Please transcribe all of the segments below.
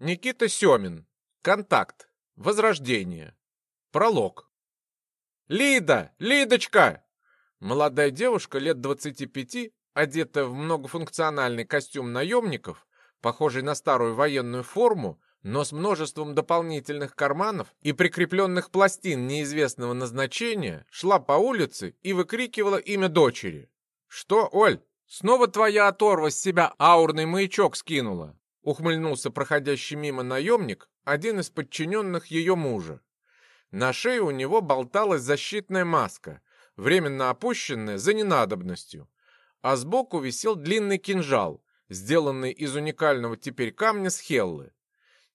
Никита Семин. Контакт. Возрождение. Пролог. «Лида! Лидочка!» Молодая девушка лет 25, одетая в многофункциональный костюм наемников, похожий на старую военную форму, но с множеством дополнительных карманов и прикрепленных пластин неизвестного назначения, шла по улице и выкрикивала имя дочери. «Что, Оль, снова твоя оторва с себя аурный маячок скинула?» Ухмыльнулся проходящий мимо наемник, один из подчиненных ее мужа. На шее у него болталась защитная маска, временно опущенная за ненадобностью, а сбоку висел длинный кинжал, сделанный из уникального теперь камня с хеллы.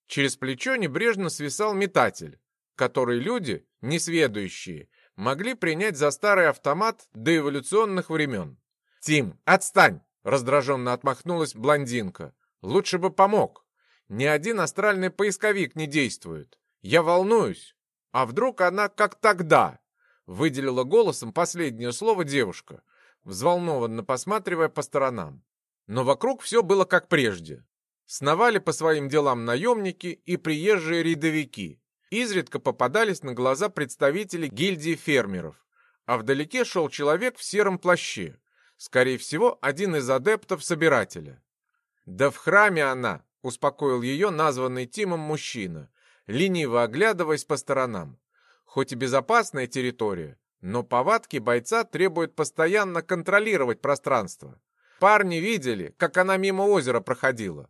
Через плечо небрежно свисал метатель, который люди, несведущие, могли принять за старый автомат до эволюционных времен. «Тим, отстань!» — раздраженно отмахнулась блондинка. «Лучше бы помог. Ни один астральный поисковик не действует. Я волнуюсь. А вдруг она как тогда?» Выделила голосом последнее слово девушка, взволнованно посматривая по сторонам. Но вокруг все было как прежде. Сновали по своим делам наемники и приезжие рядовики. Изредка попадались на глаза представители гильдии фермеров. А вдалеке шел человек в сером плаще. Скорее всего, один из адептов собирателя. «Да в храме она!» — успокоил ее названный Тимом мужчина, лениво оглядываясь по сторонам. Хоть и безопасная территория, но повадки бойца требуют постоянно контролировать пространство. Парни видели, как она мимо озера проходила.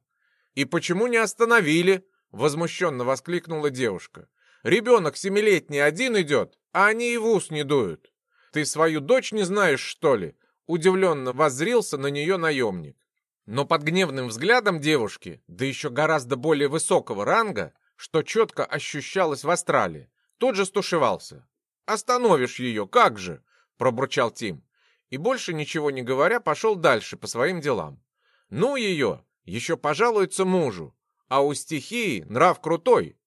«И почему не остановили?» — возмущенно воскликнула девушка. «Ребенок семилетний один идет, а они и в ус не дуют. Ты свою дочь не знаешь, что ли?» Удивленно воззрился на нее наемник. Но под гневным взглядом девушки, да еще гораздо более высокого ранга, что четко ощущалось в астрале, тот же стушевался. «Остановишь ее, как же!» — пробурчал Тим. И больше ничего не говоря, пошел дальше по своим делам. «Ну ее! Еще пожалуется мужу! А у стихии нрав крутой!»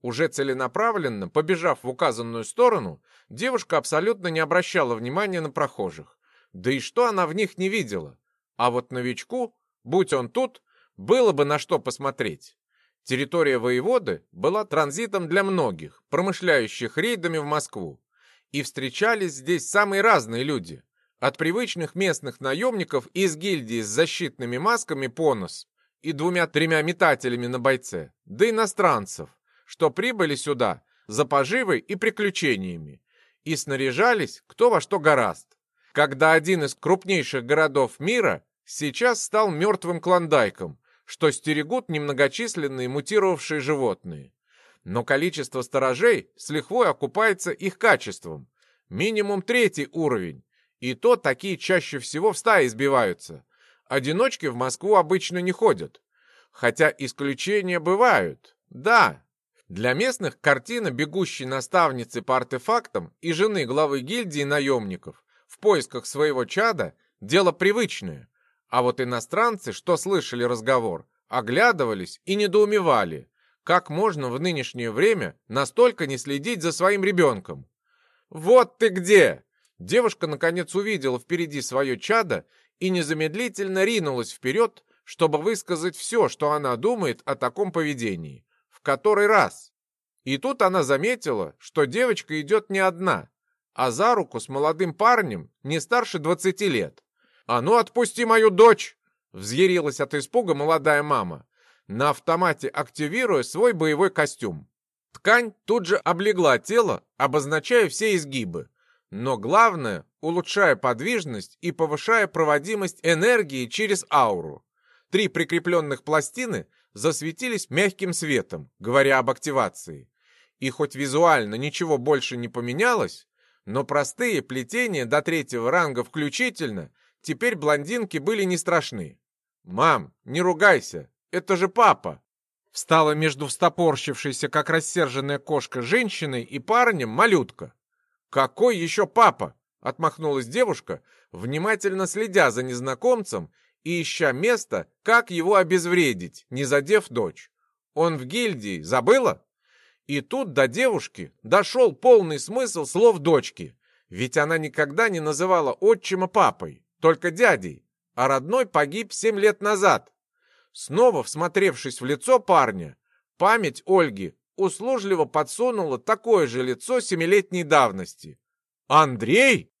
Уже целенаправленно, побежав в указанную сторону, девушка абсолютно не обращала внимания на прохожих. Да и что она в них не видела? А вот новичку, будь он тут, было бы на что посмотреть. Территория воеводы была транзитом для многих, промышляющих рейдами в Москву. И встречались здесь самые разные люди. От привычных местных наемников из гильдии с защитными масками по нос и двумя-тремя метателями на бойце, до иностранцев, что прибыли сюда за поживой и приключениями, и снаряжались кто во что гораст. Когда один из крупнейших городов мира сейчас стал мертвым клондайком, что стерегут немногочисленные мутировавшие животные. Но количество сторожей с лихвой окупается их качеством. Минимум третий уровень. И то такие чаще всего в стае избиваются. Одиночки в Москву обычно не ходят. Хотя исключения бывают. Да, для местных картина бегущей наставницы по артефактам и жены главы гильдии наемников в поисках своего чада – дело привычное. А вот иностранцы, что слышали разговор, оглядывались и недоумевали, как можно в нынешнее время настолько не следить за своим ребенком. «Вот ты где!» Девушка наконец увидела впереди свое чадо и незамедлительно ринулась вперед, чтобы высказать все, что она думает о таком поведении. В который раз. И тут она заметила, что девочка идет не одна, а за руку с молодым парнем не старше двадцати лет. «А ну, отпусти мою дочь!» — взъярилась от испуга молодая мама, на автомате активируя свой боевой костюм. Ткань тут же облегла тело, обозначая все изгибы, но главное — улучшая подвижность и повышая проводимость энергии через ауру. Три прикрепленных пластины засветились мягким светом, говоря об активации. И хоть визуально ничего больше не поменялось, но простые плетения до третьего ранга включительно Теперь блондинки были не страшны. «Мам, не ругайся, это же папа!» Встала между встопорщившейся, как рассерженная кошка, женщиной и парнем малютка. «Какой еще папа?» — отмахнулась девушка, внимательно следя за незнакомцем и ища место, как его обезвредить, не задев дочь. «Он в гильдии, забыла?» И тут до девушки дошел полный смысл слов дочки, ведь она никогда не называла отчима папой только дядей, а родной погиб семь лет назад. Снова всмотревшись в лицо парня, память Ольги услужливо подсунула такое же лицо семилетней давности. «Андрей?»